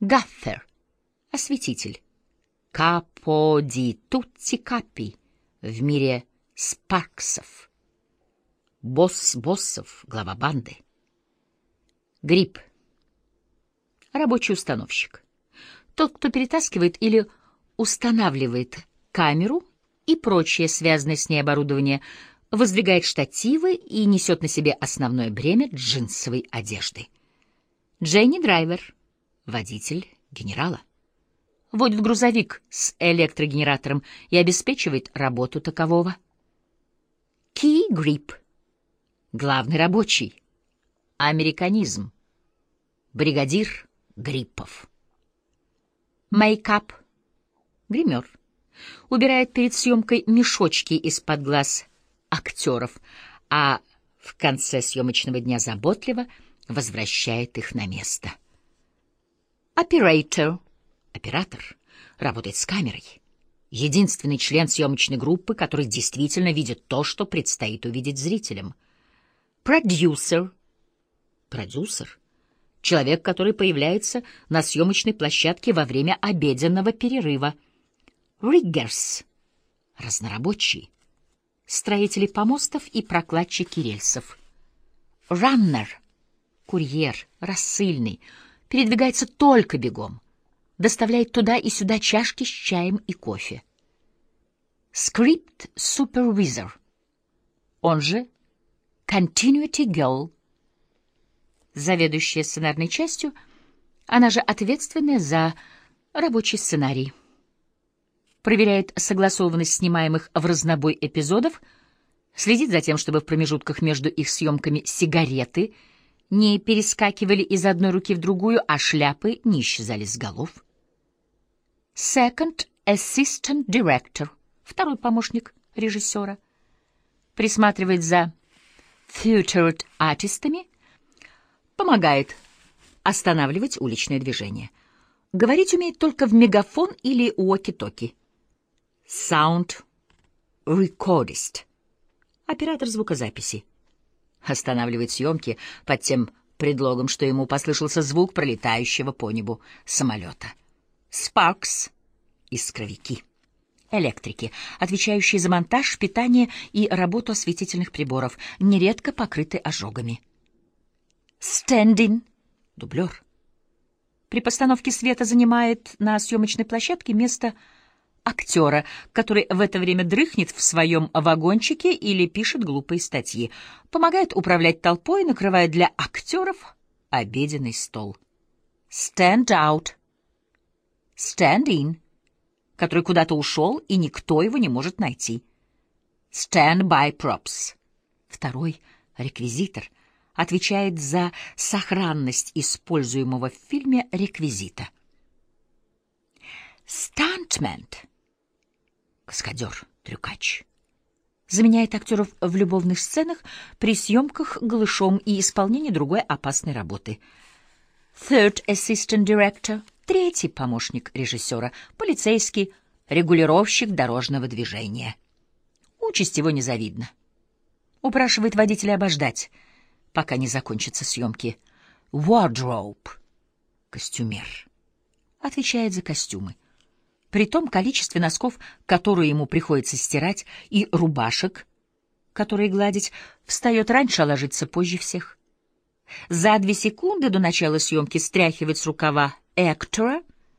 Гаффер — осветитель. Капо ди тутти капи в мире спарксов. Босс боссов, глава банды. Грипп. Рабочий установщик. Тот, кто перетаскивает или устанавливает камеру и прочее связанное с ней оборудование, воздвигает штативы и несет на себе основное бремя джинсовой одежды. Дженни Драйвер, водитель генерала. Водит грузовик с электрогенератором и обеспечивает работу такового. Ки Грип, главный рабочий. Американизм. Бригадир Гриппов. Мейкап. Гример. Убирает перед съемкой мешочки из-под глаз актеров, а в конце съемочного дня заботливо возвращает их на место. Оператор. Оператор работает с камерой. Единственный член съемочной группы, который действительно видит то, что предстоит увидеть зрителям. Продюсер. Продюсер. Человек, который появляется на съемочной площадке во время обеденного перерыва. Риггерс. Разнорабочий строители помостов и прокладчики рельсов. Раннер, курьер, рассыльный, передвигается только бегом, доставляет туда и сюда чашки с чаем и кофе. Script Supervisor, он же Continuity Girl, заведующая сценарной частью, она же ответственная за рабочий сценарий. Проверяет согласованность снимаемых в разнобой эпизодов, следит за тем, чтобы в промежутках между их съемками сигареты не перескакивали из одной руки в другую, а шляпы не исчезали с голов. Second Assistant Director, второй помощник режиссера, присматривает за featured артистами, помогает останавливать уличное движение. Говорить умеет только в мегафон или уоки-токи. Sound Recordist. Оператор звукозаписи. Останавливает съемки под тем предлогом, что ему послышался звук пролетающего по небу самолета. Sparks. Искровики. Электрики, отвечающие за монтаж, питание и работу осветительных приборов, нередко покрыты ожогами. Стендин. Дублер. При постановке света занимает на съемочной площадке место актера, который в это время дрыхнет в своем вагончике или пишет глупые статьи, помогает управлять толпой, накрывая для актеров обеденный стол. Stand out. Stand in, который куда-то ушел, и никто его не может найти. Stand by props. Второй реквизитор отвечает за сохранность используемого в фильме реквизита. Стантмент каскадер, трюкач. Заменяет актеров в любовных сценах при съемках голышом и исполнении другой опасной работы. Third Assistant Director, третий помощник режиссера, полицейский, регулировщик дорожного движения. Участь его незавидна. Упрашивает водителя обождать, пока не закончатся съемки. Wardrobe, костюмер, отвечает за костюмы. При том количестве носков, которые ему приходится стирать, и рубашек, которые гладить, встает раньше, а ложится позже всех. За две секунды до начала съемки стряхивает с рукава Эктора